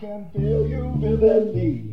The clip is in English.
can feel you with a knee.